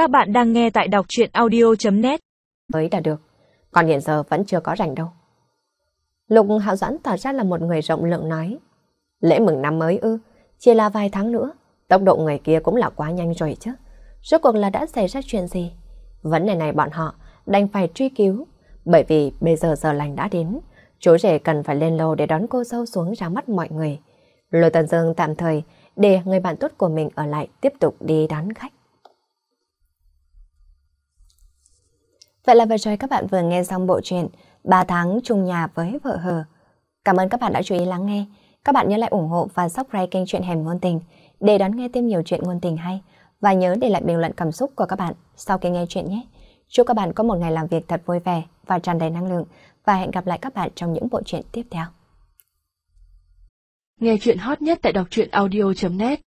Các bạn đang nghe tại đọc chuyện audio.net Mới đã được, còn hiện giờ vẫn chưa có rảnh đâu. Lục Hạo Doãn tỏ ra là một người rộng lượng nói. Lễ mừng năm mới ư, chỉ là vài tháng nữa, tốc độ người kia cũng là quá nhanh rồi chứ. Rốt cuộc là đã xảy ra chuyện gì? Vấn đề này bọn họ đành phải truy cứu, bởi vì bây giờ giờ lành đã đến, chú rể cần phải lên lầu để đón cô dâu xuống ra mắt mọi người. Lôi Tần Dương tạm thời để người bạn tốt của mình ở lại tiếp tục đi đón khách. Vậy là vừa rồi các bạn vừa nghe xong bộ truyện 3 tháng chung nhà với vợ hờ. Cảm ơn các bạn đã chú ý lắng nghe. Các bạn nhớ lại ủng hộ và subscribe kênh truyện Hẻm Ngôn Tình để đón nghe thêm nhiều chuyện ngôn tình hay. Và nhớ để lại bình luận cảm xúc của các bạn sau khi nghe chuyện nhé. Chúc các bạn có một ngày làm việc thật vui vẻ và tràn đầy năng lượng và hẹn gặp lại các bạn trong những bộ truyện tiếp theo. Nghe chuyện hot nhất tại đọc truyện audio.net